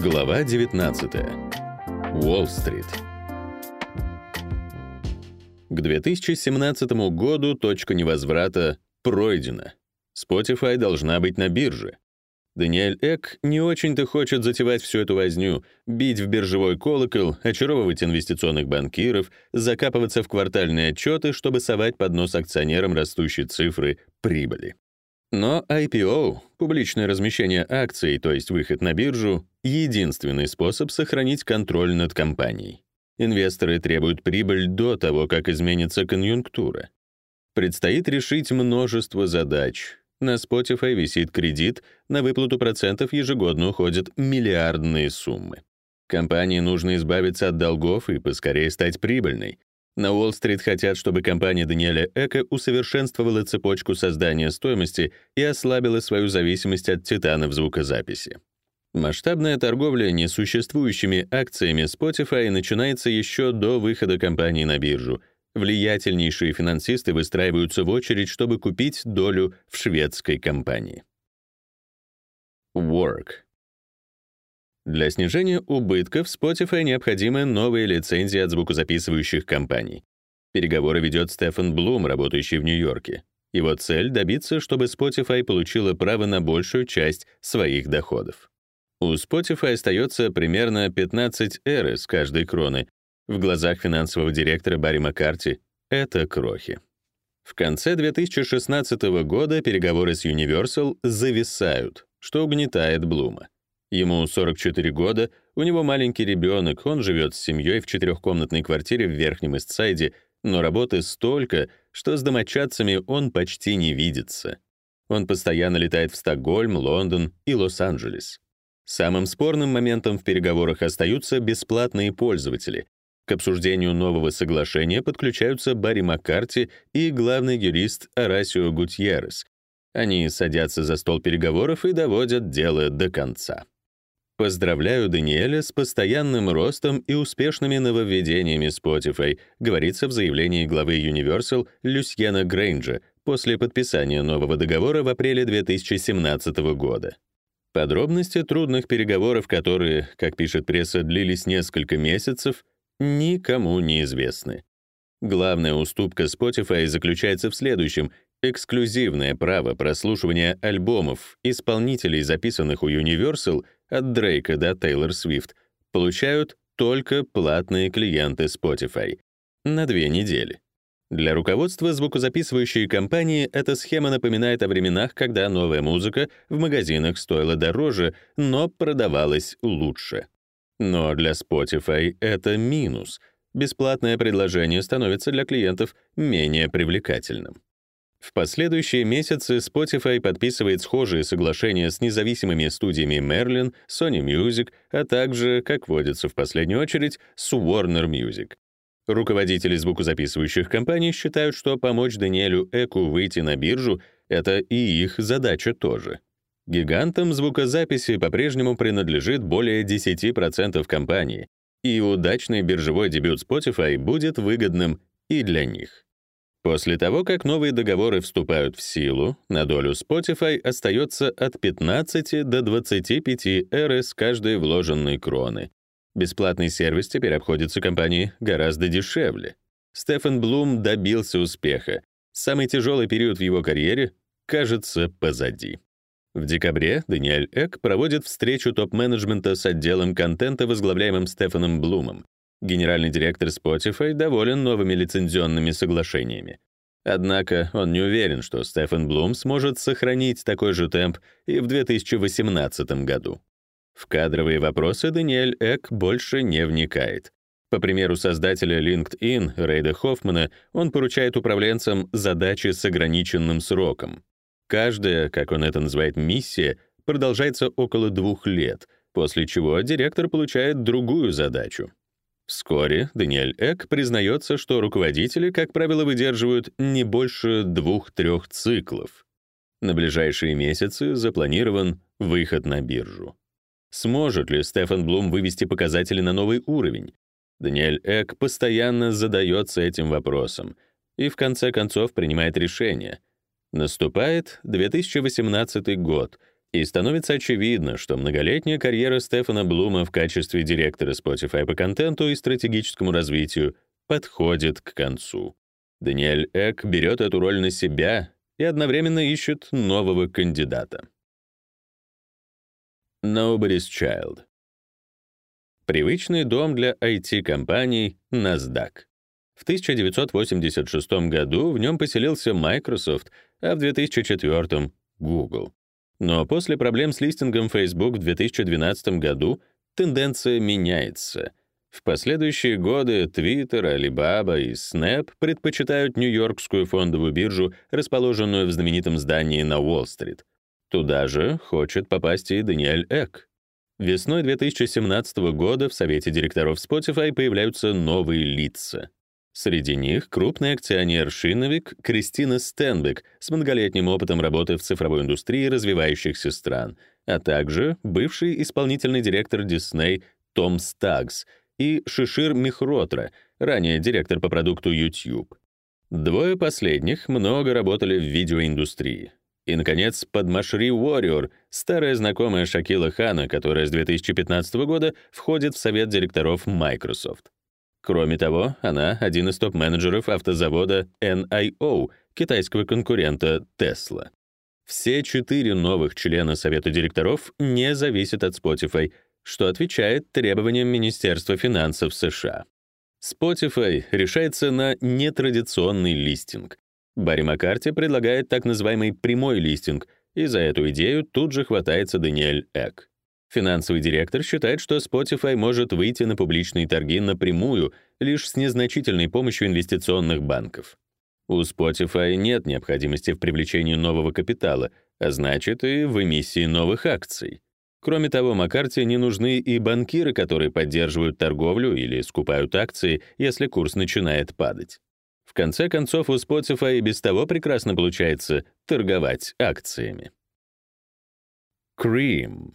Глава 19. Уолл-стрит. К 2017 году точка невозврата пройдена. Spotify должна быть на бирже. Даниэль Эк не очень-то хочет затевать всю эту возню, бить в биржевой колокол, очаровывать инвестиционных банкиров, закапываться в квартальные отчеты, чтобы совать под нос акционерам растущие цифры прибыли. Но IPO, публичное размещение акций, то есть выход на биржу, единственный способ сохранить контроль над компанией. Инвесторы требуют прибыль до того, как изменится конъюнктура. Предстоит решить множество задач, на Spotify висит кредит, на выплату процентов ежегодно уходят миллиардные суммы. Компании нужно избавиться от долгов и поскорее стать прибыльной. На Уолл-стрит хотят, чтобы компания Даниэля Эка усовершенствовала цепочку создания стоимости и ослабила свою зависимость от титанов звукозаписи. Масштабная торговля несуществующими акциями Spotify начинается еще до выхода компании на биржу — Влиятельнейшие финансисты выстраиваются в очередь, чтобы купить долю в шведской компании. Work. Для снижения убытков Spotify необходимы новые лицензии от звукозаписывающих компаний. Переговоры ведет Стефан Блум, работающий в Нью-Йорке. Его цель — добиться, чтобы Spotify получила право на большую часть своих доходов. У Spotify остается примерно 15 эры с каждой кроны, в глазах финансового директора Барри Маккарти это крохи. В конце 2016 года переговоры с Universal зависают, что угнетает Блума. Ему 44 года, у него маленький ребенок, он живет с семьей в четырехкомнатной квартире в Верхнем Истсайде, но работы столько, что с домочадцами он почти не видится. Он постоянно летает в Стокгольм, Лондон и Лос-Анджелес. Самым спорным моментом в переговорах остаются бесплатные пользователи, к обсуждению нового соглашения подключаются Барри Маккарти и главный юрист Арасио Гутьеррес. Они садятся за стол переговоров и доводят дело до конца. Поздравляю Даниэля с постоянным ростом и успешными нововведениями Spotify, говорится в заявлении главы Universal Люсьена Грейнджа после подписания нового договора в апреле 2017 года. Подробности трудных переговоров, которые, как пишет пресса, длились несколько месяцев, никому не известны. Главная уступка Spotify заключается в следующем. Эксклюзивное право прослушивания альбомов исполнителей, записанных у Universal, от Дрейка до Тейлор Свифт, получают только платные клиенты Spotify на две недели. Для руководства звукозаписывающей компании эта схема напоминает о временах, когда новая музыка в магазинах стоила дороже, но продавалась лучше. Но для Spotify это минус. Бесплатное предложение становится для клиентов менее привлекательным. В последующие месяцы Spotify подписывает схожие соглашения с независимыми студиями Merlin, Sony Music, а также, как водится в последнюю очередь, с Warner Music. Руководители звукозаписывающих компаний считают, что помочь Даниэлю Эку выйти на биржу — это и их задача тоже. Гигантам звукозаписи по-прежнему принадлежит более 10% компании, и удачный биржевой дебют Spotify будет выгодным и для них. После того, как новые договоры вступают в силу, на долю Spotify остается от 15 до 25 эры с каждой вложенной кроны. Бесплатный сервис теперь обходится компании гораздо дешевле. Стефан Блум добился успеха. Самый тяжелый период в его карьере, кажется, позади. В декабре Даниэль Эк проводит встречу топ-менеджмента с отделом контента, возглавляемым Стефаном Блумом. Генеральный директор Spotify доволен новыми лицензионными соглашениями. Однако он не уверен, что Стефан Блум сможет сохранить такой же темп и в 2018 году. В кадровые вопросы Даниэль Эк больше не вникает. По примеру создателя LinkedIn Рейда Хоффмана, он поручает управленцам задачи с ограниченным сроком. Каждая, как он это называет, миссия продолжается около двух лет, после чего директор получает другую задачу. Вскоре Даниэль Эк признается, что руководители, как правило, выдерживают не больше двух-трех циклов. На ближайшие месяцы запланирован выход на биржу. Сможет ли Стефан Блум вывести показатели на новый уровень? Даниэль Эк постоянно задается этим вопросом и в конце концов принимает решение — Наступает 2018 год, И становится очевидно, что многолетняя карьера Стефана Блума в качестве директора Spotify по контенту и стратегическому развитию подходит к концу. Даниэль Эк берет эту роль на себя и одновременно ищет нового кандидата. Nobody's Child. Привычный дом для IT-компаний NASDAQ. В 1986 году в нем поселился Microsoft, а в 2004 — Google. Но после проблем с листингом Facebook в 2012 году тенденция меняется. В последующие годы Twitter, Alibaba и Snap предпочитают Нью-Йоркскую фондовую биржу, расположенную в знаменитом здании на Уолл-стрит. Туда же хочет попасть и Даниэль Эк. Весной 2017 года в совете директоров Spotify появляются новые лица. Среди них крупный акционер-шиновик Кристина Стенбек с многолетним опытом работы в цифровой индустрии развивающихся стран, а также бывший исполнительный директор Disney Том Стагс и Шишир Михротра, ранее директор по продукту YouTube. Двое последних много работали в видеоиндустрии. И, наконец, Подмашри Warrior, старая знакомая Шакила Хана, которая с 2015 года входит в совет директоров Microsoft. Кроме того, она один из топ-менеджеров автозавода NIO, китайского конкурента Tesla. Все четыре новых члена совета директоров не зависят от Spotify, что отвечает требованиям Министерства финансов США. Spotify решается на нетрадиционный листинг. Барри Маккарти предлагает так называемый прямой листинг, и за эту идею тут же хватается Даниэль Эк. Финансовый директор считает, что Spotify может выйти на публичные торги напрямую лишь с незначительной помощью инвестиционных банков. У Spotify нет необходимости в привлечении нового капитала, а значит и в эмиссии новых акций. Кроме того, Маккарти не нужны и банкиры, которые поддерживают торговлю или скупают акции, если курс начинает падать. В конце концов, у Spotify и без того прекрасно получается торговать акциями. Cream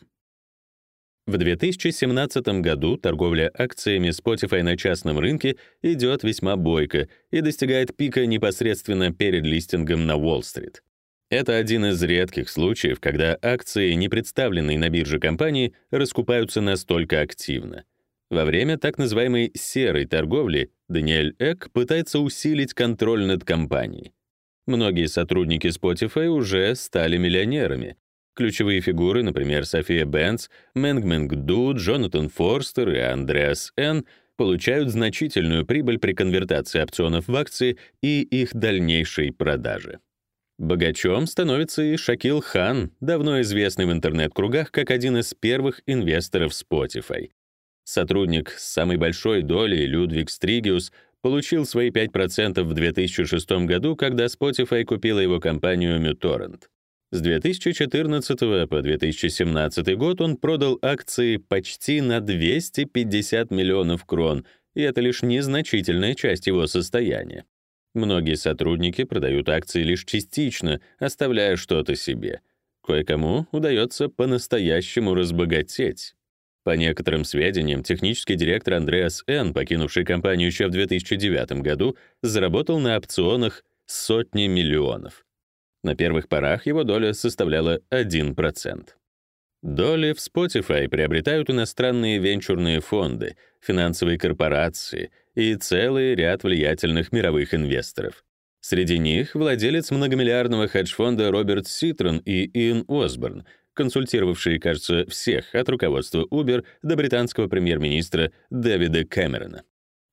в 2017 году торговля акциями Spotify на частном рынке идет весьма бойко и достигает пика непосредственно перед листингом на Уолл-стрит. Это один из редких случаев, когда акции, не представленные на бирже компании, раскупаются настолько активно. Во время так называемой серой торговли Даниэль Эк пытается усилить контроль над компанией. Многие сотрудники Spotify уже стали миллионерами, Ключевые фигуры, например, София Бенц, Мэнг Ду, Джонатан Форстер и Андреас Н., получают значительную прибыль при конвертации опционов в акции и их дальнейшей продаже. Богачом становится и Шакил Хан, давно известный в интернет-кругах как один из первых инвесторов Spotify. Сотрудник с самой большой долей Людвиг Стригиус получил свои 5% в 2006 году, когда Spotify купила его компанию MuTorrent. С 2014 по 2017 год он продал акции почти на 250 миллионов крон, и это лишь незначительная часть его состояния. Многие сотрудники продают акции лишь частично, оставляя что-то себе. Кое-кому удается по-настоящему разбогатеть. По некоторым сведениям, технический директор Андреас Н., покинувший компанию еще в 2009 году, заработал на опционах сотни миллионов. На первых порах его доля составляла 1%. Доли в Spotify приобретают иностранные венчурные фонды, финансовые корпорации и целый ряд влиятельных мировых инвесторов. Среди них владелец многомиллиардного хедж-фонда Роберт Ситрон и Иэн Осборн, консультировавшие, кажется, всех от руководства Uber до британского премьер-министра Дэвида Кэмерона.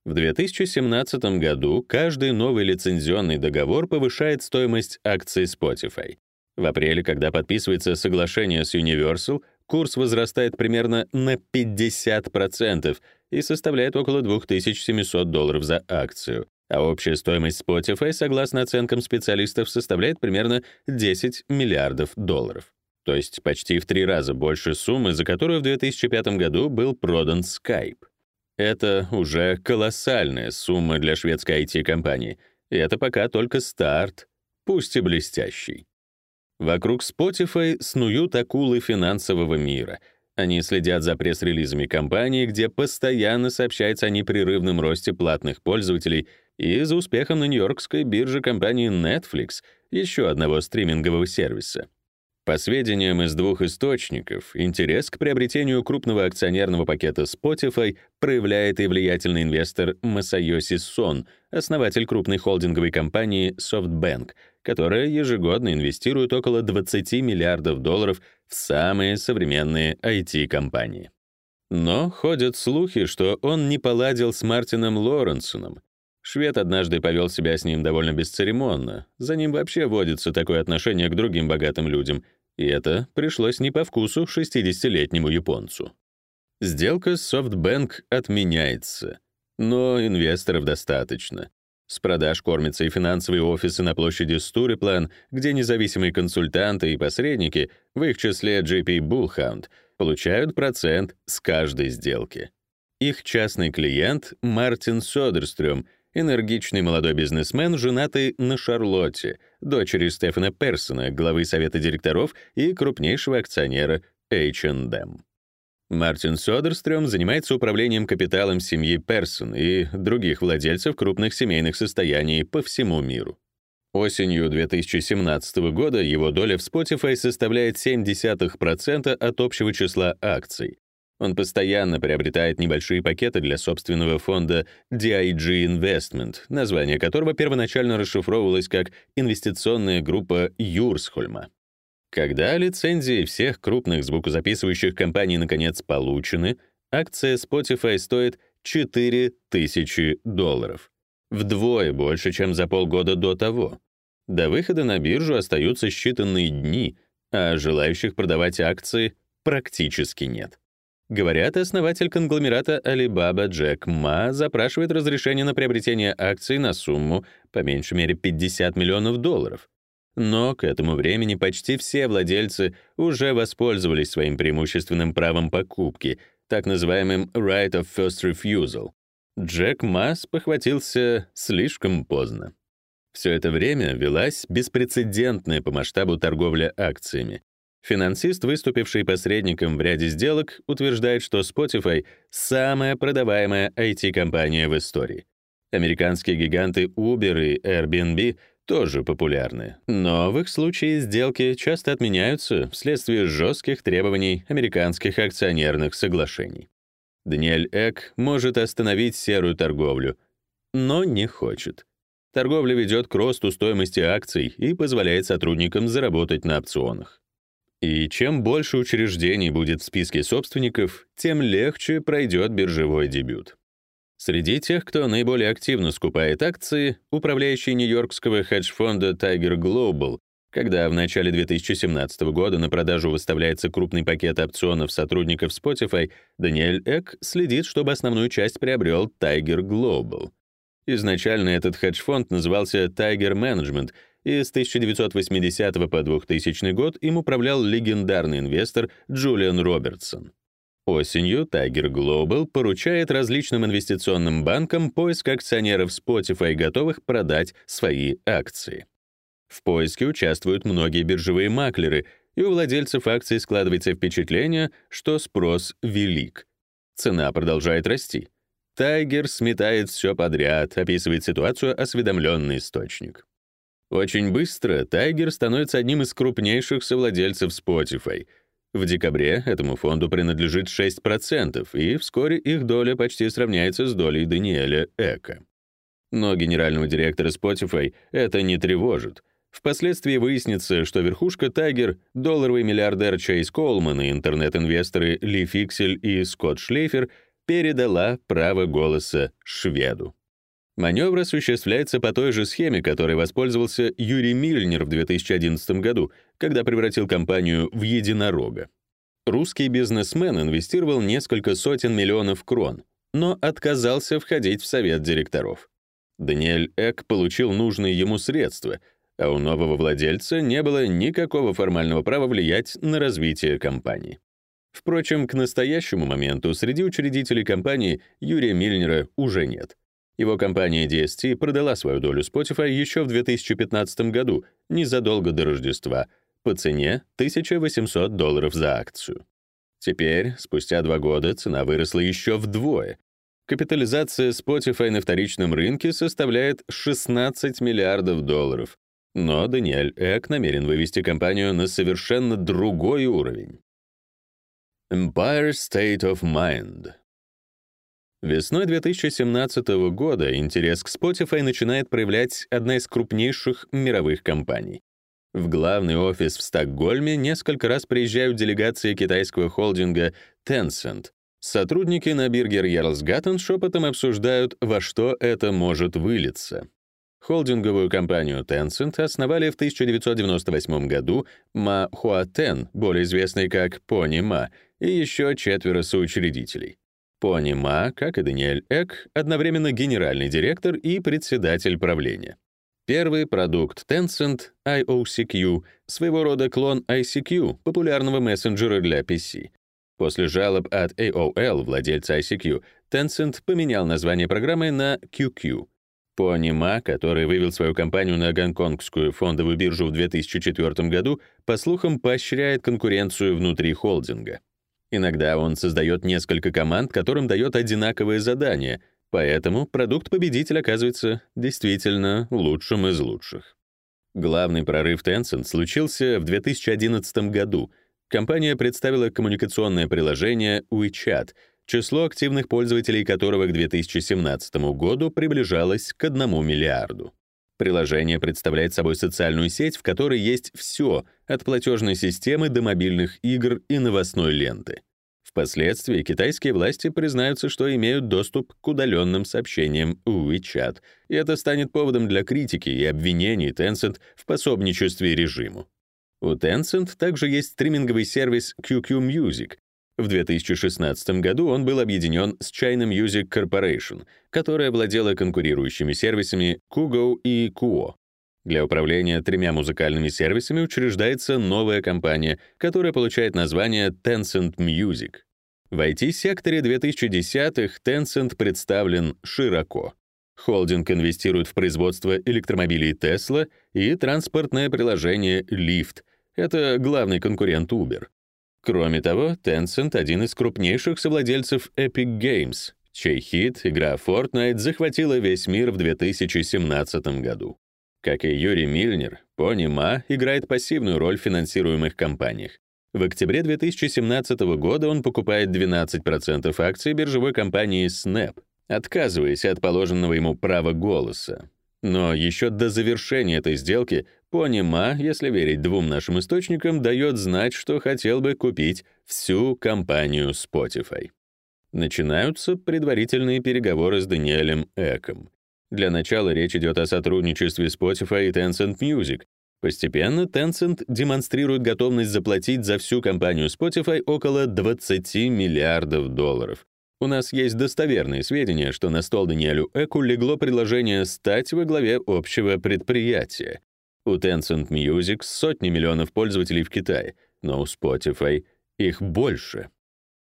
В 2017 году каждый новый лицензионный договор повышает стоимость акций Spotify. В апреле, когда подписывается соглашение с Universal, курс возрастает примерно на 50% и составляет около 2700 долларов за акцию, а общая стоимость Spotify, согласно оценкам специалистов, составляет примерно 10 миллиардов долларов. То есть почти в три раза больше суммы, за которую в 2005 году был продан Skype. Это уже колоссальная сумма для шведской IT-компании, и это пока только старт, пусть и блестящий. Вокруг Spotify снуют акулы финансового мира. Они следят за пресс-релизами компании, где постоянно сообщается о непрерывном росте платных пользователей и за успехом на нью-йоркской бирже компании Netflix, еще одного стримингового сервиса. По сведениям из двух источников, интерес к приобретению крупного акционерного пакета Spotify проявляет и влиятельный инвестор Масайоси Сон, основатель крупной холдинговой компании SoftBank, которая ежегодно инвестирует около 20 миллиардов долларов в самые современные IT-компании. Но ходят слухи, что он не поладил с Мартином Лоренсоном. Швед однажды повел себя с ним довольно бесцеремонно. За ним вообще водится такое отношение к другим богатым людям, и это пришлось не по вкусу 60-летнему японцу. Сделка с SoftBank отменяется, но инвесторов достаточно. С продаж кормятся и финансовые офисы на площади Стуриплан, где независимые консультанты и посредники, в их числе JP Bullhound, получают процент с каждой сделки. Их частный клиент Мартин Содерстрём, энергичный молодой бизнесмен, женатый на Шарлотте, дочери Стефана Персона, главы совета директоров и крупнейшего акционера H&M. Мартин Содерстрём занимается управлением капиталом семьи Персон и других владельцев крупных семейных состояний по всему миру. Осенью 2017 года его доля в Spotify составляет 0,7% от общего числа акций. Он постоянно приобретает небольшие пакеты для собственного фонда DIG Investment, название которого первоначально расшифровывалось как «Инвестиционная группа Юрсхольма». Когда лицензии всех крупных звукозаписывающих компаний наконец получены, акция Spotify стоит 4000 долларов. Вдвое больше, чем за полгода до того. До выхода на биржу остаются считанные дни, а желающих продавать акции практически нет. Говорят, основатель конгломерата Alibaba Джек Ма запрашивает разрешение на приобретение акций на сумму по меньшей мере 50 миллионов долларов. Но к этому времени почти все владельцы уже воспользовались своим преимущественным правом покупки, так называемым right of first refusal. Джек Масс похватился слишком поздно. Все это время велась беспрецедентная по масштабу торговля акциями. Финансист, выступивший посредником в ряде сделок, утверждает, что Spotify — самая продаваемая IT-компания в истории. Американские гиганты Uber и Airbnb тоже популярны. Но в их случае сделки часто отменяются вследствие жестких требований американских акционерных соглашений. Даниэль Эк может остановить серую торговлю, но не хочет. Торговля ведет к росту стоимости акций и позволяет сотрудникам заработать на опционах. И чем больше учреждений будет в списке собственников, тем легче пройдет биржевой дебют. Среди тех, кто наиболее активно скупает акции, управляющий нью-йоркского хедж-фонда Tiger Global, когда в начале 2017 года на продажу выставляется крупный пакет опционов сотрудников Spotify, Даниэль Эк следит, чтобы основную часть приобрел Tiger Global. Изначально этот хедж-фонд назывался Tiger Management, и с 1980 по 2000 год им управлял легендарный инвестор Джулиан Робертсон. Осенью Tiger Global поручает различным инвестиционным банкам поиск акционеров Spotify, готовых продать свои акции. В поиске участвуют многие биржевые маклеры, и у владельцев акций складывается впечатление, что спрос велик. Цена продолжает расти. Тайгер сметает все подряд, описывает ситуацию осведомленный источник. Очень быстро Тайгер становится одним из крупнейших совладельцев Spotify — в декабре этому фонду принадлежит 6%, и вскоре их доля почти сравняется с долей Даниэля Эка. Но генерального директора Spotify это не тревожит. Впоследствии выяснится, что верхушка Тайгер, долларовый миллиардер Чейз Колман и интернет-инвесторы Ли Фиксель и Скотт Шлейфер передала право голоса шведу. Маневр осуществляется по той же схеме, которой воспользовался Юрий Мильнер в 2011 году, когда превратил компанию в единорога. Русский бизнесмен инвестировал несколько сотен миллионов крон, но отказался входить в совет директоров. Даниэль Эк получил нужные ему средства, а у нового владельца не было никакого формального права влиять на развитие компании. Впрочем, к настоящему моменту среди учредителей компании Юрия Мильнера уже нет. Его компания DST продала свою долю Spotify еще в 2015 году, незадолго до Рождества, по цене 1800 долларов за акцию. Теперь, спустя два года, цена выросла еще вдвое. Капитализация Spotify на вторичном рынке составляет 16 миллиардов долларов. Но Даниэль Эк намерен вывести компанию на совершенно другой уровень. Empire State of Mind Весной 2017 года интерес к Spotify начинает проявлять одна из крупнейших мировых компаний. В главный офис в Стокгольме несколько раз приезжают делегации китайского холдинга Tencent. Сотрудники на Биргер Ярлсгаттен шепотом обсуждают, во что это может вылиться. Холдинговую компанию Tencent основали в 1998 году Ма Хуатен, более известный как Пони Ма, и еще четверо соучредителей. Пони Ма, как и Даниэль Эк, одновременно генеральный директор и председатель правления. Первый продукт Tencent, IOCQ, своего рода клон ICQ, популярного мессенджера для PC. После жалоб от AOL, владельца ICQ, Tencent поменял название программы на QQ. Pony Ma, который вывел свою компанию на гонконгскую фондовую биржу в 2004 году, по слухам, поощряет конкуренцию внутри холдинга. Иногда он создает несколько команд, которым дает одинаковые задания, Поэтому продукт-победитель оказывается действительно лучшим из лучших. Главный прорыв Tencent случился в 2011 году. Компания представила коммуникационное приложение WeChat, число активных пользователей которого к 2017 году приближалось к 1 миллиарду. Приложение представляет собой социальную сеть, в которой есть все, от платежной системы до мобильных игр и новостной ленты. Впоследствии китайские власти признаются, что имеют доступ к удаленным сообщениям WeChat, и это станет поводом для критики и обвинений Tencent в пособничестве режиму. У Tencent также есть стриминговый сервис QQ Music. В 2016 году он был объединен с China Music Corporation, которая владела конкурирующими сервисами Kugo и Kuo. Для управления тремя музыкальными сервисами учреждается новая компания, которая получает название Tencent Music. В IT-секторе 2010-х Tencent представлен широко. Холдинг инвестирует в производство электромобилей Tesla и транспортное приложение Lyft. Это главный конкурент Uber. Кроме того, Tencent — один из крупнейших совладельцев Epic Games, чей хит, игра Fortnite, захватила весь мир в 2017 году. Как и Юрий Мильнер, Пони Ма играет пассивную роль в финансируемых компаниях. В октябре 2017 года он покупает 12% акций биржевой компании Snap, отказываясь от положенного ему права голоса. Но еще до завершения этой сделки Пони Ма, если верить двум нашим источникам, дает знать, что хотел бы купить всю компанию Spotify. Начинаются предварительные переговоры с Даниэлем Эком. Для начала речь идет о сотрудничестве Spotify и Tencent Music. Постепенно Tencent демонстрирует готовность заплатить за всю компанию Spotify около 20 миллиардов долларов. У нас есть достоверные сведения, что на стол Даниэлю Эку легло предложение стать во главе общего предприятия. У Tencent Music сотни миллионов пользователей в Китае, но у Spotify их больше.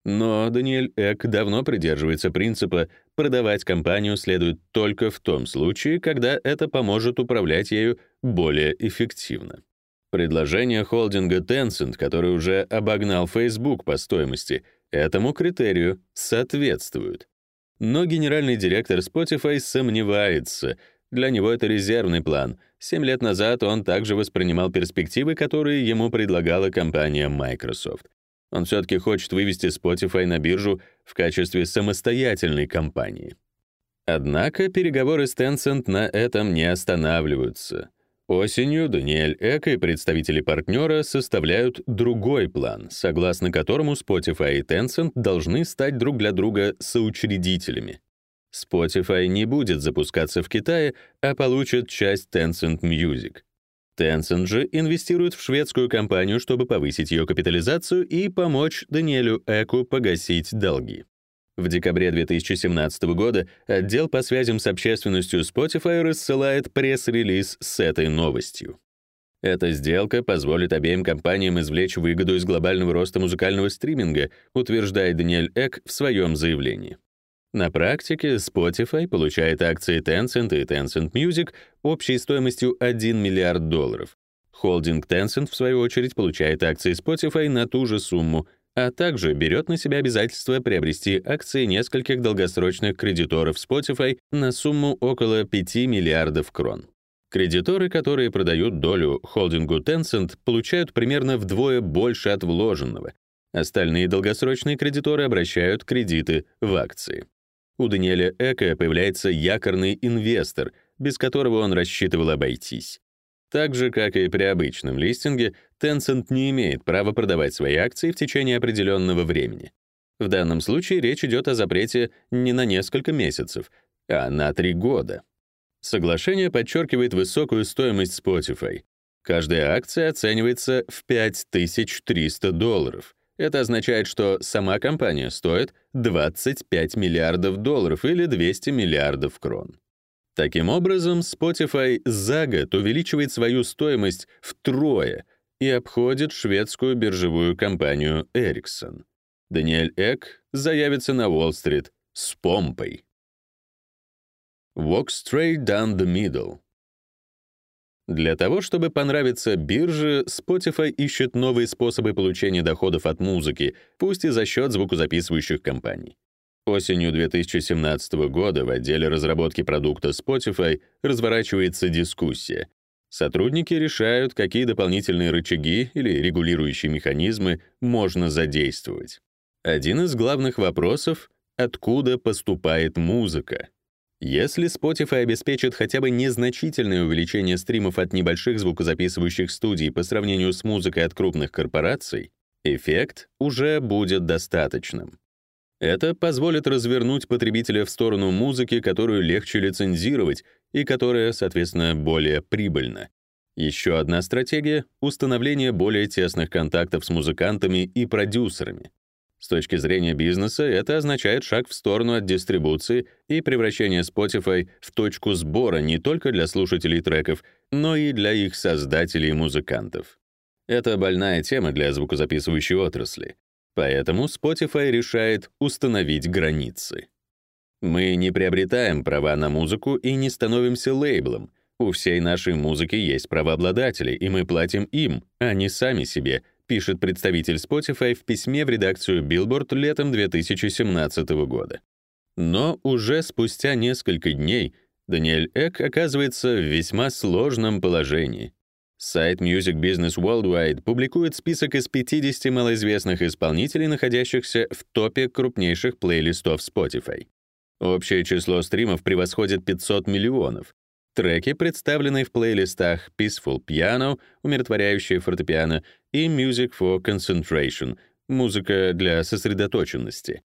Но Даниэль Эк давно придерживается принципа продавать компанию следует только в том случае, когда это поможет управлять ею более эффективно. Предложение холдинга Tencent, который уже обогнал Facebook по стоимости, этому критерию соответствует. Но генеральный директор Spotify сомневается. Для него это резервный план. Семь лет назад он также воспринимал перспективы, которые ему предлагала компания Microsoft. Он все-таки хочет вывести Spotify на биржу в качестве самостоятельной компании. Однако переговоры с Tencent на этом не останавливаются. Осенью Даниэль Эк и представители партнера составляют другой план, согласно которому Spotify и Tencent должны стать друг для друга соучредителями. Spotify не будет запускаться в Китае, а получит часть Tencent Music. Tencent же инвестирует в шведскую компанию, чтобы повысить ее капитализацию и помочь Даниэлю Эку погасить долги. В декабре 2017 года отдел по связям с общественностью Spotify рассылает пресс-релиз с этой новостью. Эта сделка позволит обеим компаниям извлечь выгоду из глобального роста музыкального стриминга, утверждает Даниэль Эк в своем заявлении. На практике Spotify получает акции Tencent и Tencent Music общей стоимостью 1 миллиард долларов. Холдинг Tencent, в свою очередь, получает акции Spotify на ту же сумму, а также берет на себя обязательство приобрести акции нескольких долгосрочных кредиторов Spotify на сумму около 5 миллиардов крон. Кредиторы, которые продают долю холдингу Tencent, получают примерно вдвое больше от вложенного. Остальные долгосрочные кредиторы обращают кредиты в акции. У Даниэля Эка появляется якорный инвестор, без которого он рассчитывал обойтись. Так же, как и при обычном листинге, Tencent не имеет права продавать свои акции в течение определенного времени. В данном случае речь идет о запрете не на несколько месяцев, а на три года. Соглашение подчеркивает высокую стоимость Spotify. Каждая акция оценивается в 5300 долларов. Это означает, что сама компания стоит 25 миллиардов долларов или 200 миллиардов крон. Таким образом, Spotify за год увеличивает свою стоимость втрое и обходит шведскую биржевую компанию Ericsson. Даниэль Эк заявится на Уолл-стрит с помпой. Walk straight down the middle. Для того, чтобы понравиться бирже, Spotify ищет новые способы получения доходов от музыки, пусть и за счет звукозаписывающих компаний. Осенью 2017 года в отделе разработки продукта Spotify разворачивается дискуссия. Сотрудники решают, какие дополнительные рычаги или регулирующие механизмы можно задействовать. Один из главных вопросов — откуда поступает музыка? Если Spotify обеспечит хотя бы незначительное увеличение стримов от небольших звукозаписывающих студий по сравнению с музыкой от крупных корпораций, эффект уже будет достаточным. Это позволит развернуть потребителя в сторону музыки, которую легче лицензировать и которая, соответственно, более прибыльна. Еще одна стратегия — установление более тесных контактов с музыкантами и продюсерами. С точки зрения бизнеса это означает шаг в сторону от дистрибуции и превращение Spotify в точку сбора не только для слушателей треков, но и для их создателей и музыкантов. Это больная тема для звукозаписывающей отрасли. Поэтому Spotify решает установить границы. Мы не приобретаем права на музыку и не становимся лейблом. У всей нашей музыки есть правообладатели, и мы платим им, а не сами себе, пишет представитель Spotify в письме в редакцию Billboard летом 2017 года. Но уже спустя несколько дней Даниэль Эк оказывается в весьма сложном положении. Сайт Music Business Worldwide публикует список из 50 малоизвестных исполнителей, находящихся в топе крупнейших плейлистов Spotify. Общее число стримов превосходит 500 миллионов. Треки, представленные в плейлистах Peaceful Piano, умиротворяющее фортепиано, и Music for Concentration, музыка для сосредоточенности.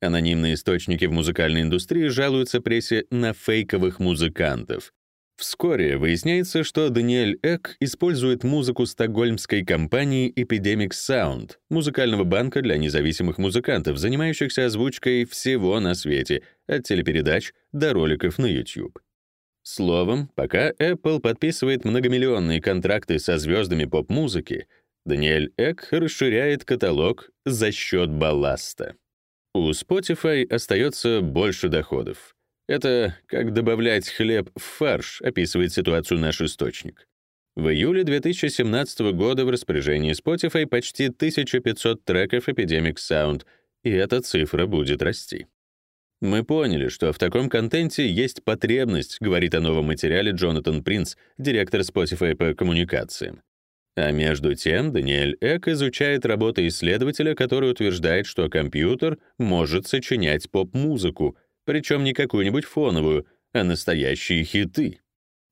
Анонимные источники в музыкальной индустрии жалуются прессе на фейковых музыкантов. Вскоре выясняется, что Даниэль Эк использует музыку стокгольмской компании Epidemic Sound, музыкального банка для независимых музыкантов, занимающихся озвучкой всего на свете, от телепередач до роликов на YouTube. Словом, пока Apple подписывает многомиллионные контракты со звездами поп-музыки, Даниэль Эк расширяет каталог за счет балласта. У Spotify остается больше доходов. Это как добавлять хлеб в фарш, описывает ситуацию наш источник. В июле 2017 года в распоряжении Spotify почти 1500 треков Epidemic Sound, и эта цифра будет расти. Мы поняли, что в таком контенте есть потребность, говорит о новом материале Джонатан Принц, директор Spotify по коммуникациям. А между тем Даниэль Эк изучает работы исследователя, который утверждает, что компьютер может сочинять поп-музыку, причем не какую-нибудь фоновую, а настоящие хиты.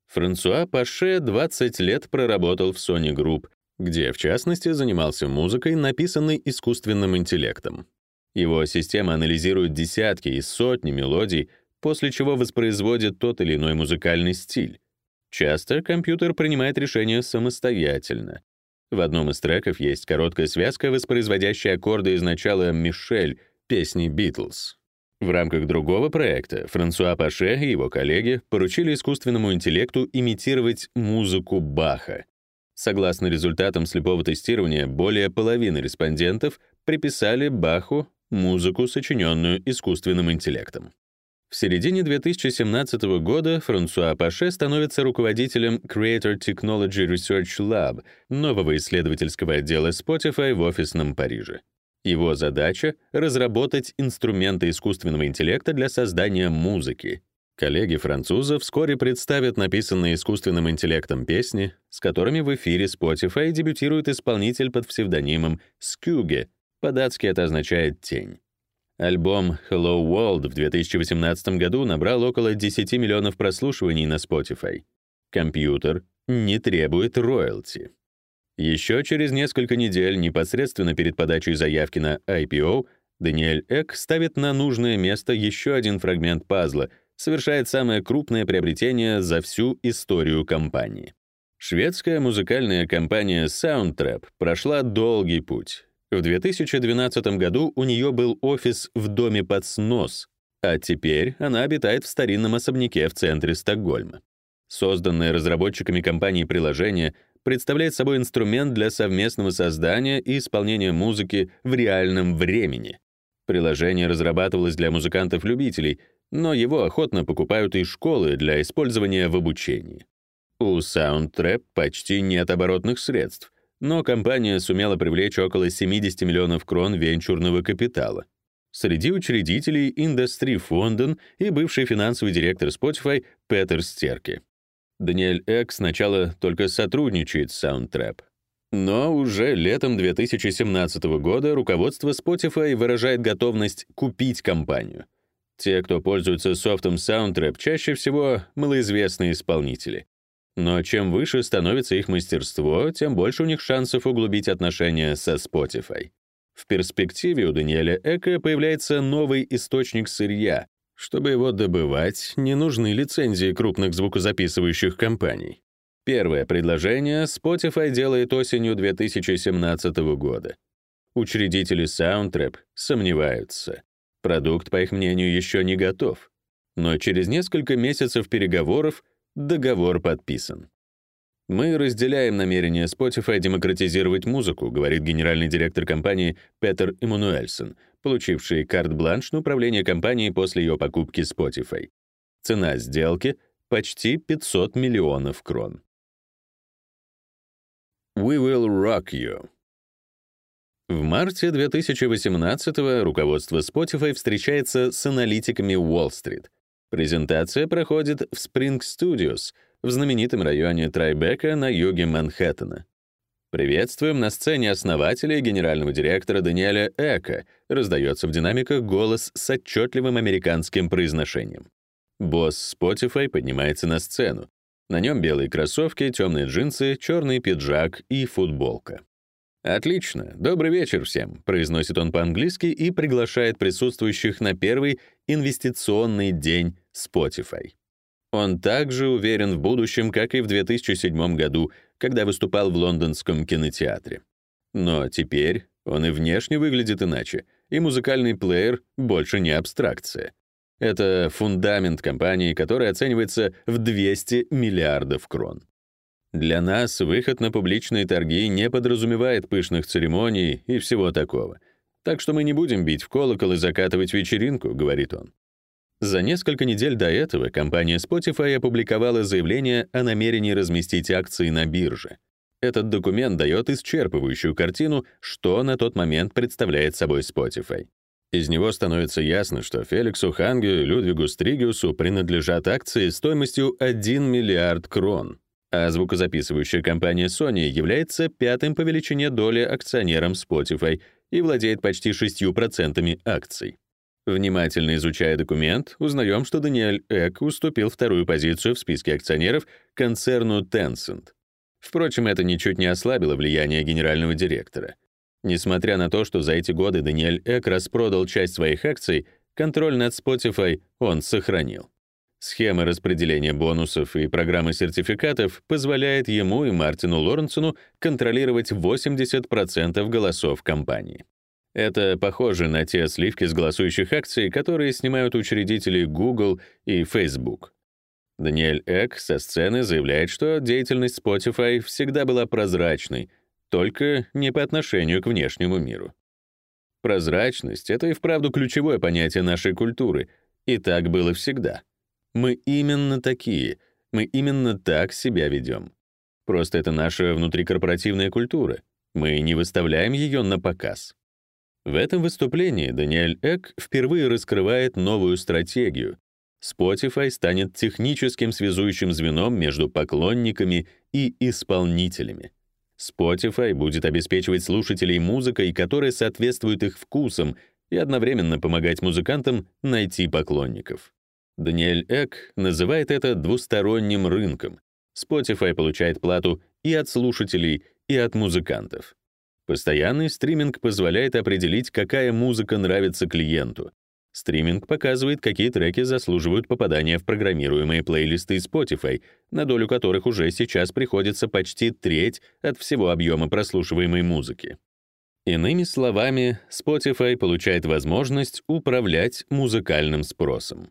Франсуа Паше 20 лет проработал в Sony Group, где, в частности, занимался музыкой, написанной искусственным интеллектом. Его система анализирует десятки и сотни мелодий, после чего воспроизводит тот или иной музыкальный стиль. Часто компьютер принимает решения самостоятельно. В одном из треков есть короткая связка, воспроизводящая аккорды из начала «Мишель» песни «Битлз». В рамках другого проекта Франсуа Паше и его коллеги поручили искусственному интеллекту имитировать музыку Баха. Согласно результатам слепого тестирования, более половины респондентов приписали Баху музыку, сочиненную искусственным интеллектом. В середине 2017 года Франсуа Паше становится руководителем Creator Technology Research Lab, нового исследовательского отдела Spotify в офисном Париже. Его задача — разработать инструменты искусственного интеллекта для создания музыки. Коллеги француза вскоре представят написанные искусственным интеллектом песни, с которыми в эфире Spotify дебютирует исполнитель под псевдонимом Skugge. По-датски это означает «тень». Альбом Hello World в 2018 году набрал около 10 миллионов прослушиваний на Spotify. Компьютер не требует роялти. Еще через несколько недель, непосредственно перед подачей заявки на IPO, Даниэль Эк ставит на нужное место еще один фрагмент пазла — совершает самое крупное приобретение за всю историю компании. Шведская музыкальная компания Soundtrap прошла долгий путь. В 2012 году у нее был офис в доме под снос, а теперь она обитает в старинном особняке в центре Стокгольма. Созданное разработчиками компании приложение представляет собой инструмент для совместного создания и исполнения музыки в реальном времени. Приложение разрабатывалось для музыкантов-любителей — но его охотно покупают и школы для использования в обучении. У Soundtrap почти нет оборотных средств, но компания сумела привлечь около 70 миллионов крон венчурного капитала. Среди учредителей Industry Fonden и бывший финансовый директор Spotify Петер Стерки. Даниэль Эк сначала только сотрудничает с Soundtrap. Но уже летом 2017 года руководство Spotify выражает готовность купить компанию — те, кто пользуется софтом Soundtrap, чаще всего малоизвестные исполнители. Но чем выше становится их мастерство, тем больше у них шансов углубить отношения со Spotify. В перспективе у Даниэля Эка появляется новый источник сырья. Чтобы его добывать, не нужны лицензии крупных звукозаписывающих компаний. Первое предложение Spotify делает осенью 2017 года. Учредители Soundtrap сомневаются. Продукт, по их мнению, еще не готов. Но через несколько месяцев переговоров договор подписан. Мы разделяем намерение Spotify демократизировать музыку, говорит генеральный директор компании Петер Эммануэльсон, получивший карт-бланш на управление компанией после ее покупки Spotify. Цена сделки — почти 500 миллионов крон. We will rock you. В марте 2018 руководство Spotify встречается с аналитиками Уолл-стрит. Презентация проходит в Spring Studios в знаменитом районе Трайбека на юге Манхэттена. «Приветствуем на сцене основателя и генерального директора Даниэля Эка», раздается в динамиках голос с отчетливым американским произношением. Босс Spotify поднимается на сцену. На нем белые кроссовки, темные джинсы, черный пиджак и футболка. «Отлично. Добрый вечер всем», — произносит он по-английски и приглашает присутствующих на первый инвестиционный день Spotify. Он также уверен в будущем, как и в 2007 году, когда выступал в лондонском кинотеатре. Но теперь он и внешне выглядит иначе, и музыкальный плеер больше не абстракция. Это фундамент компании, который оценивается в 200 миллиардов крон. Для нас выход на публичные торги не подразумевает пышных церемоний и всего такого. Так что мы не будем бить в колокол и закатывать вечеринку, говорит он. За несколько недель до этого компания Spotify опубликовала заявление о намерении разместить акции на бирже. Этот документ дает исчерпывающую картину, что на тот момент представляет собой Spotify. Из него становится ясно, что Феликсу Ханге и Людвигу Стригиусу принадлежат акции стоимостью 1 миллиард крон а звукозаписывающая компания Sony является пятым по величине доли акционером Spotify и владеет почти 6% акций. Внимательно изучая документ, узнаем, что Даниэль Эк уступил вторую позицию в списке акционеров концерну Tencent. Впрочем, это ничуть не ослабило влияние генерального директора. Несмотря на то, что за эти годы Даниэль Эк распродал часть своих акций, контроль над Spotify он сохранил. Схема распределения бонусов и программы сертификатов позволяет ему и Мартину Лоренсону контролировать 80% голосов компании. Это похоже на те сливки с голосующих акций, которые снимают учредители Google и Facebook. Даниэль Эк со сцены заявляет, что деятельность Spotify всегда была прозрачной, только не по отношению к внешнему миру. Прозрачность — это и вправду ключевое понятие нашей культуры, и так было всегда — мы именно такие, мы именно так себя ведем. Просто это наша внутрикорпоративная культура. Мы не выставляем ее на показ. В этом выступлении Даниэль Эк впервые раскрывает новую стратегию. Spotify станет техническим связующим звеном между поклонниками и исполнителями. Spotify будет обеспечивать слушателей музыкой, которая соответствует их вкусам, и одновременно помогать музыкантам найти поклонников. Даниэль Эк называет это двусторонним рынком. Spotify получает плату и от слушателей, и от музыкантов. Постоянный стриминг позволяет определить, какая музыка нравится клиенту. Стриминг показывает, какие треки заслуживают попадания в программируемые плейлисты Spotify, на долю которых уже сейчас приходится почти треть от всего объема прослушиваемой музыки. Иными словами, Spotify получает возможность управлять музыкальным спросом.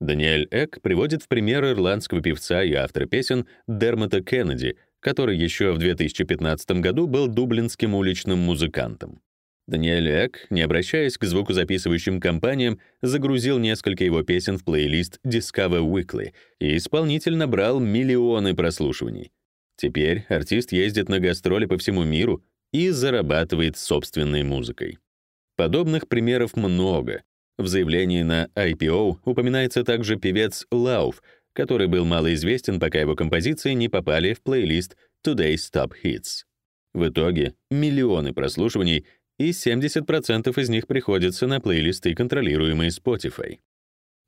Даниэль Эк приводит в пример ирландского певца и автора песен Дермота Кеннеди, который еще в 2015 году был дублинским уличным музыкантом. Даниэль Эк, не обращаясь к звукозаписывающим компаниям, загрузил несколько его песен в плейлист Discover Weekly, и исполнитель набрал миллионы прослушиваний. Теперь артист ездит на гастроли по всему миру и зарабатывает собственной музыкой. Подобных примеров много, в заявлении на IPO упоминается также певец Лауф, который был малоизвестен, пока его композиции не попали в плейлист Today's Top Hits. В итоге миллионы прослушиваний, и 70% из них приходится на плейлисты, контролируемые Spotify.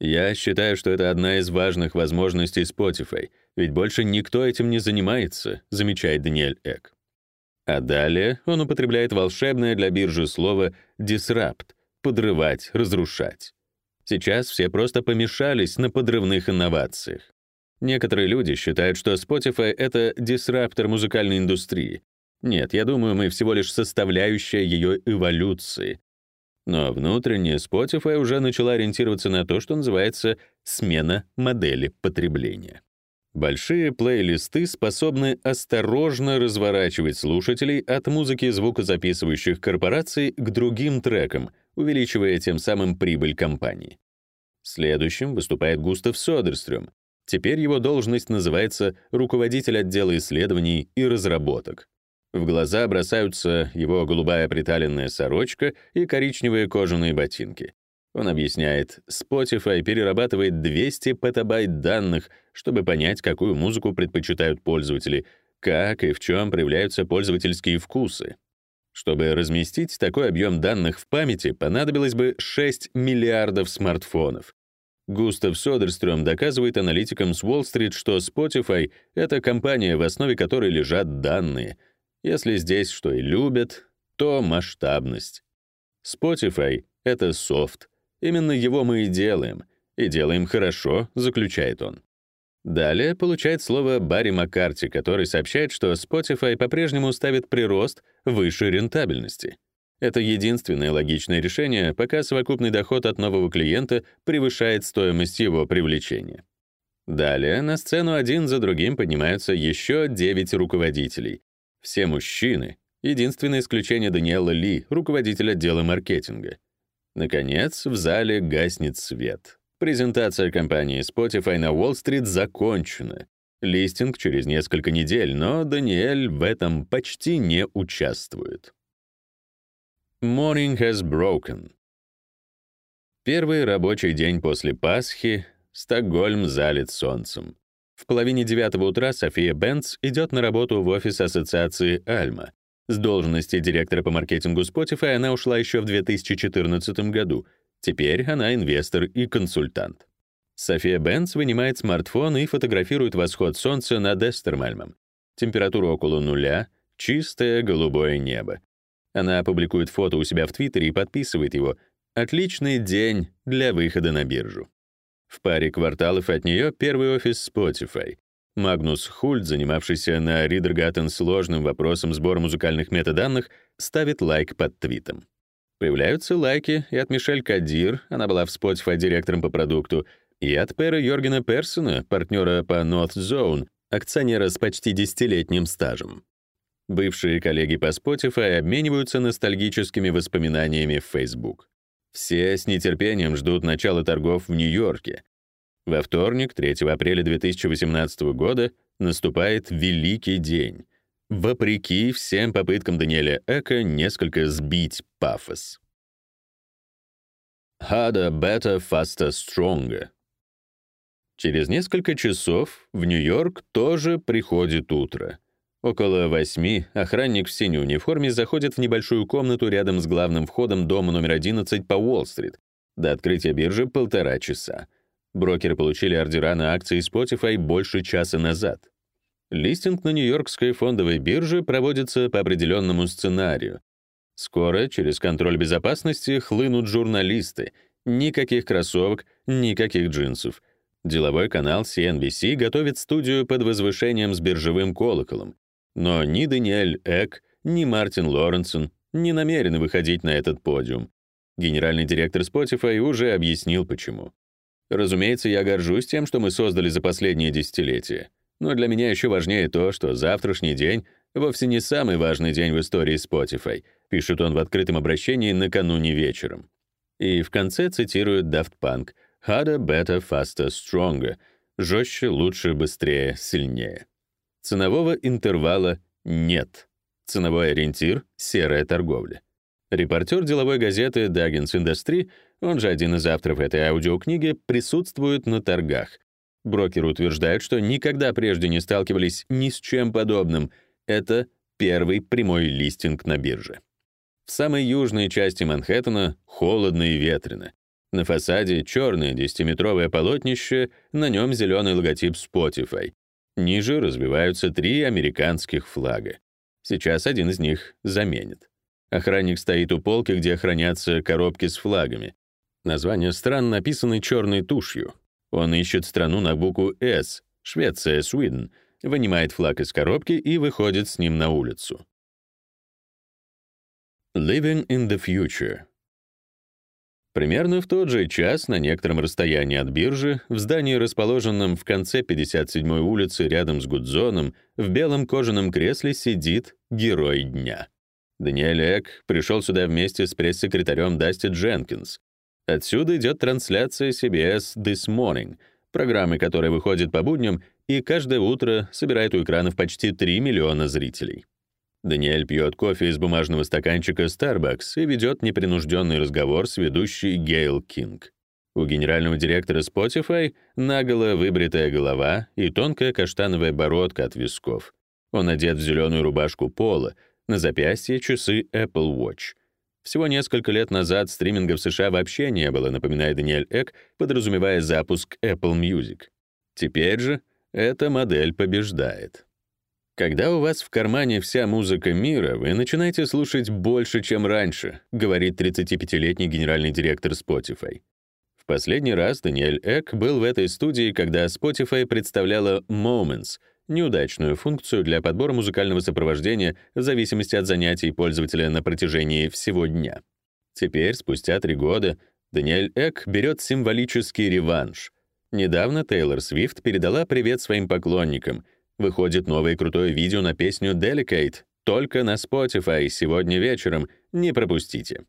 Я считаю, что это одна из важных возможностей Spotify, ведь больше никто этим не занимается, замечает Даниэль Эк. А далее он употребляет волшебное для биржи слово disrupt, подрывать, разрушать. Сейчас все просто помешались на подрывных инновациях. Некоторые люди считают, что Spotify — это дисраптор музыкальной индустрии. Нет, я думаю, мы всего лишь составляющая ее эволюции. Но внутренне Spotify уже начала ориентироваться на то, что называется смена модели потребления. Большие плейлисты способны осторожно разворачивать слушателей от музыки звукозаписывающих корпораций к другим трекам, увеличивая тем самым прибыль компании. Следующим выступает Густав Содерстрём. Теперь его должность называется руководитель отдела исследований и разработок. В глаза бросаются его голубая приталенная сорочка и коричневые кожаные ботинки. Он объясняет, Spotify перерабатывает 200 петабайт данных, чтобы понять, какую музыку предпочитают пользователи, как и в чем проявляются пользовательские вкусы. Чтобы разместить такой объем данных в памяти, понадобилось бы 6 миллиардов смартфонов. Густав Содерстрём доказывает аналитикам с Уолл-стрит, что Spotify — это компания, в основе которой лежат данные. Если здесь что и любят, то масштабность. Spotify — это софт. Именно его мы и делаем. И делаем хорошо, заключает он. Далее получает слово Барри Маккарти, который сообщает, что Spotify по-прежнему ставит прирост выше рентабельности. Это единственное логичное решение, пока совокупный доход от нового клиента превышает стоимость его привлечения. Далее на сцену один за другим поднимаются еще 9 руководителей. Все мужчины. Единственное исключение Даниэла Ли, руководитель отдела маркетинга. Наконец, в зале гаснет свет. Презентация компании Spotify на Уолл-стрит закончена. Листинг через несколько недель, но Даниэль в этом почти не участвует. Morning has broken. Первый рабочий день после Пасхи Стокгольм залит солнцем. В половине девятого утра София Бенц идет на работу в офис ассоциации Альма. С должности директора по маркетингу Spotify она ушла еще в 2014 году — Теперь она инвестор и консультант. София Бенц вынимает смартфон и фотографирует восход солнца над Эстермальмом. Температура около нуля, чистое голубое небо. Она публикует фото у себя в Твиттере и подписывает его «Отличный день для выхода на биржу». В паре кварталов от нее первый офис Spotify. Магнус Хульт, занимавшийся на Ридергаттен сложным вопросом сбора музыкальных метаданных, ставит лайк под твитом. Появляются лайки и от Мишель Кадир, она была в Spotify директором по продукту, и от Пера Йоргена Персона, партнера по North Zone, акционера с почти десятилетним стажем. Бывшие коллеги по Spotify обмениваются ностальгическими воспоминаниями в Facebook. Все с нетерпением ждут начала торгов в Нью-Йорке. Во вторник, 3 апреля 2018 года, наступает великий день вопреки всем попыткам Даниэля Эка несколько сбить пафос. Harder, better, faster, stronger. Через несколько часов в Нью-Йорк тоже приходит утро. Около восьми охранник в синей униформе заходит в небольшую комнату рядом с главным входом дома номер 11 по Уолл-стрит. До открытия биржи полтора часа. Брокеры получили ордера на акции Spotify больше часа назад. Листинг на Нью-Йоркской фондовой бирже проводится по определенному сценарию. Скоро через контроль безопасности хлынут журналисты. Никаких кроссовок, никаких джинсов. Деловой канал CNBC готовит студию под возвышением с биржевым колоколом. Но ни Даниэль Эк, ни Мартин Лоренсон не намерены выходить на этот подиум. Генеральный директор Spotify уже объяснил, почему. Разумеется, я горжусь тем, что мы создали за последние десятилетия. Но для меня еще важнее то, что завтрашний день вовсе не самый важный день в истории Spotify, пишет он в открытом обращении накануне вечером. И в конце цитирует Daft Punk «Harder, better, faster, stronger» — жестче, лучше, быстрее, сильнее. Ценового интервала нет. Ценовой ориентир — серая торговля. Репортер деловой газеты Dagens Industry, он же один из авторов этой аудиокниги, присутствует на торгах. Брокеры утверждают, что никогда прежде не сталкивались ни с чем подобным. Это первый прямой листинг на бирже. В самой южной части Манхэттена холодно и ветрено. На фасаде черное десятиметровое полотнище, на нем зеленый логотип Spotify. Ниже развиваются три американских флага. Сейчас один из них заменит. Охранник стоит у полки, где хранятся коробки с флагами. Названия стран написаны черной тушью. Он ищет страну на букву «С», Швеция, Свиден, вынимает флаг из коробки и выходит с ним на улицу. Living in the Future Примерно в тот же час на некотором расстоянии от биржи, в здании, расположенном в конце 57-й улицы рядом с Гудзоном, в белом кожаном кресле сидит герой дня. Даниэль Эк пришел сюда вместе с пресс-секретарем Дасти Дженкинс, Отсюда идет трансляция CBS This Morning, программы, которая выходит по будням и каждое утро собирает у экранов почти 3 миллиона зрителей. Даниэль пьет кофе из бумажного стаканчика Starbucks и ведет непринужденный разговор с ведущей Гейл Кинг. У генерального директора Spotify наголо выбритая голова и тонкая каштановая бородка от висков. Он одет в зеленую рубашку пола, на запястье часы Apple Watch. Всего несколько лет назад стриминга в США вообще не было, напоминает Даниэль Эк, подразумевая запуск Apple Music. Теперь же эта модель побеждает. Когда у вас в кармане вся музыка мира, вы начинаете слушать больше, чем раньше, говорит 35-летний генеральный директор Spotify. В последний раз Даниэль Эк был в этой студии, когда Spotify представляла Moments — неудачную функцию для подбора музыкального сопровождения в зависимости от занятий пользователя на протяжении всего дня. Теперь, спустя три года, Даниэль Эк берет символический реванш. Недавно Тейлор Свифт передала привет своим поклонникам. Выходит новое крутое видео на песню Delicate только на Spotify сегодня вечером. Не пропустите.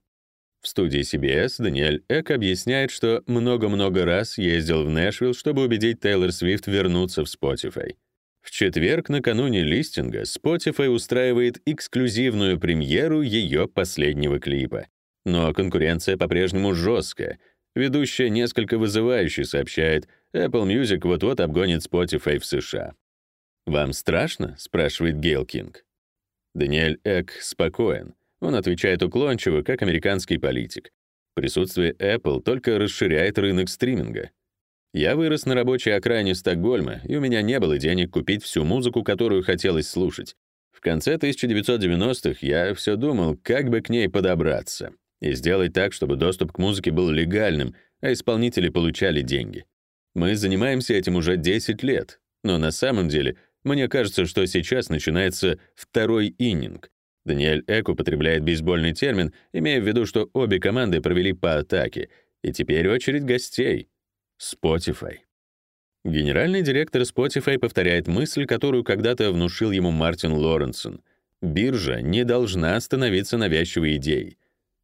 В студии CBS Даниэль Эк объясняет, что много-много раз ездил в Нэшвилл, чтобы убедить Тейлор Свифт вернуться в Spotify. В четверг, накануне листинга, Spotify устраивает эксклюзивную премьеру ее последнего клипа. Но конкуренция по-прежнему жесткая. Ведущая несколько вызывающе сообщает, Apple Music вот-вот обгонит Spotify в США. «Вам страшно?» — спрашивает Гейл Кинг. Даниэль Эк спокоен. Он отвечает уклончиво, как американский политик. Присутствие Apple только расширяет рынок стриминга. Я вырос на рабочей окраине Стокгольма, и у меня не было денег купить всю музыку, которую хотелось слушать. В конце 1990-х я все думал, как бы к ней подобраться и сделать так, чтобы доступ к музыке был легальным, а исполнители получали деньги. Мы занимаемся этим уже 10 лет, но на самом деле мне кажется, что сейчас начинается второй иннинг. Даниэль Эк употребляет бейсбольный термин, имея в виду, что обе команды провели по атаке, и теперь очередь гостей. Spotify. Генеральный директор Spotify повторяет мысль, которую когда-то внушил ему Мартин Лоренсон. Биржа не должна становиться навязчивой идеей.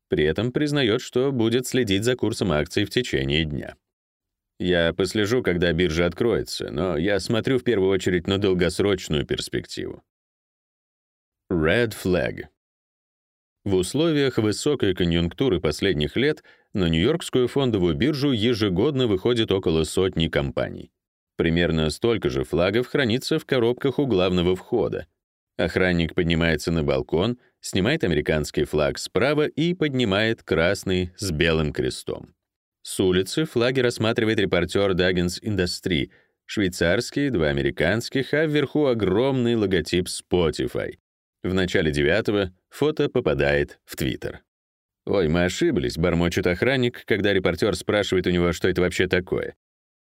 При этом признает, что будет следить за курсом акций в течение дня. Я послежу, когда биржа откроется, но я смотрю в первую очередь на долгосрочную перспективу. Red Flag. В условиях высокой конъюнктуры последних лет на Нью-Йоркскую фондовую биржу ежегодно выходит около сотни компаний. Примерно столько же флагов хранится в коробках у главного входа. Охранник поднимается на балкон, снимает американский флаг справа и поднимает красный с белым крестом. С улицы флаги рассматривает репортер Dagens Industry, швейцарские, два американских, а вверху огромный логотип Spotify. В начале девятого фото попадает в Твиттер. «Ой, мы ошиблись», — бормочет охранник, когда репортер спрашивает у него, что это вообще такое.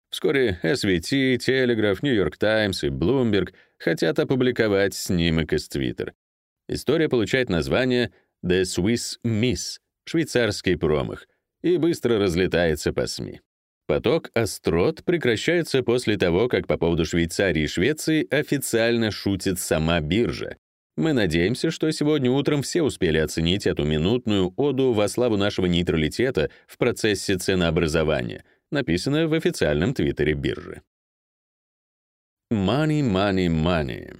Вскоре SVT, New York Times и Bloomberg хотят опубликовать снимок из Twitter. История получает название «The Swiss Miss» — швейцарский промах, и быстро разлетается по СМИ. Поток острот прекращается после того, как по поводу Швейцарии и Швеции официально шутит сама биржа. Мы надеемся, что сегодня утром все успели оценить эту минутную оду во славу нашего нейтралитета в процессе ценообразования — написано в официальном твиттере биржи. Money, money, money.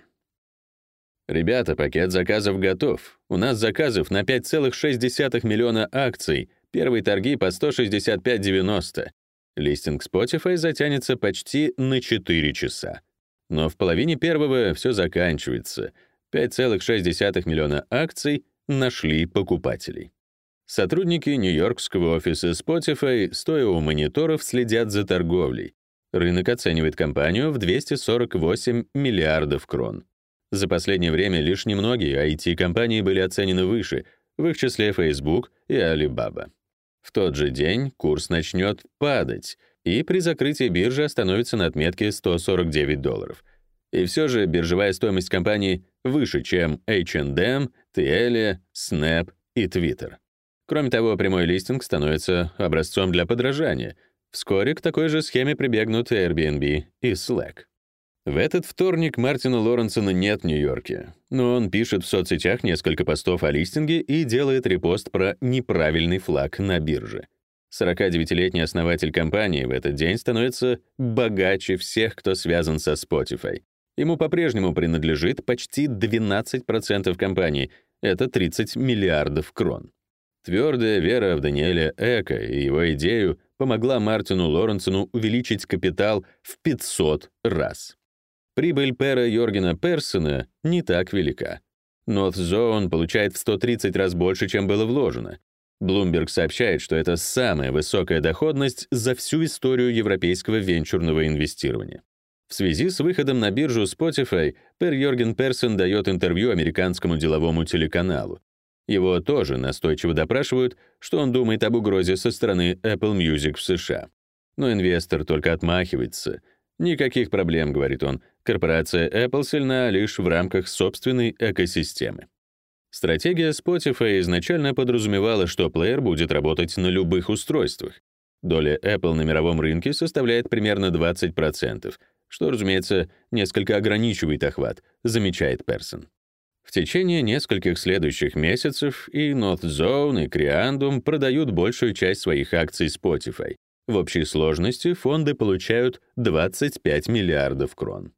Ребята, пакет заказов готов. У нас заказов на 5,6 миллиона акций. Первые торги по 165.90. Листинг Spotify затянется почти на 4 часа. Но в половине первого все заканчивается. 5,6 миллиона акций нашли покупателей. Сотрудники нью-йоркского офиса Spotify, стоя у мониторов, следят за торговлей. Рынок оценивает компанию в 248 миллиардов крон. За последнее время лишь немногие IT-компании были оценены выше, в их числе Facebook и Alibaba. В тот же день курс начнет падать, и при закрытии биржи остановится на отметке 149 долларов. И все же биржевая стоимость компании выше, чем H&M, Telia, Snap и Twitter. Кроме того, прямой листинг становится образцом для подражания. Вскоре к такой же схеме прибегнут Airbnb и Slack. В этот вторник Мартина Лоренсона нет в Нью-Йорке, но он пишет в соцсетях несколько постов о листинге и делает репост про неправильный флаг на бирже. 49-летний основатель компании в этот день становится богаче всех, кто связан со Spotify. Ему по-прежнему принадлежит почти 12% компании, это 30 миллиардов крон. Твердая вера в Даниэля Эка и его идею помогла Мартину Лоренсону увеличить капитал в 500 раз. Прибыль пера Йоргена Персона не так велика. North Zone получает в 130 раз больше, чем было вложено. Bloomberg сообщает, что это самая высокая доходность за всю историю европейского венчурного инвестирования. В связи с выходом на биржу Spotify, Пер Йорген Персон дает интервью американскому деловому телеканалу. Его тоже настойчиво допрашивают, что он думает об угрозе со стороны Apple Music в США. Но инвестор только отмахивается. «Никаких проблем», — говорит он, «корпорация Apple сильна лишь в рамках собственной экосистемы». Стратегия Spotify изначально подразумевала, что плеер будет работать на любых устройствах. Доля Apple на мировом рынке составляет примерно 20%, что, разумеется, несколько ограничивает охват, замечает Персон. В течение нескольких следующих месяцев и North Zone, и Creandum продают большую часть своих акций Spotify. В общей сложности фонды получают 25 миллиардов крон.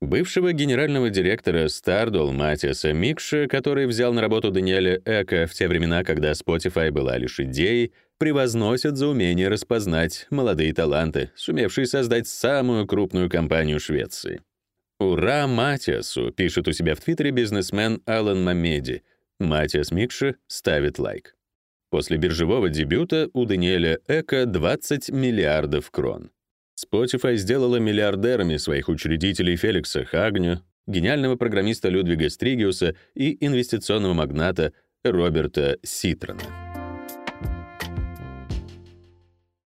Бывшего генерального директора Stardoll Матиаса Микша, который взял на работу Даниэля Эка в те времена, когда Spotify была лишь идеей, превозносят за умение распознать молодые таланты, сумевшие создать самую крупную компанию Швеции. «Ура Матиасу!» — пишет у себя в Твиттере бизнесмен Алан Мамеди. Матиас Микши ставит лайк. После биржевого дебюта у Даниэля Эка 20 миллиардов крон. Spotify сделала миллиардерами своих учредителей Феликса Хагню, гениального программиста Людвига Стригиуса и инвестиционного магната Роберта Ситрона.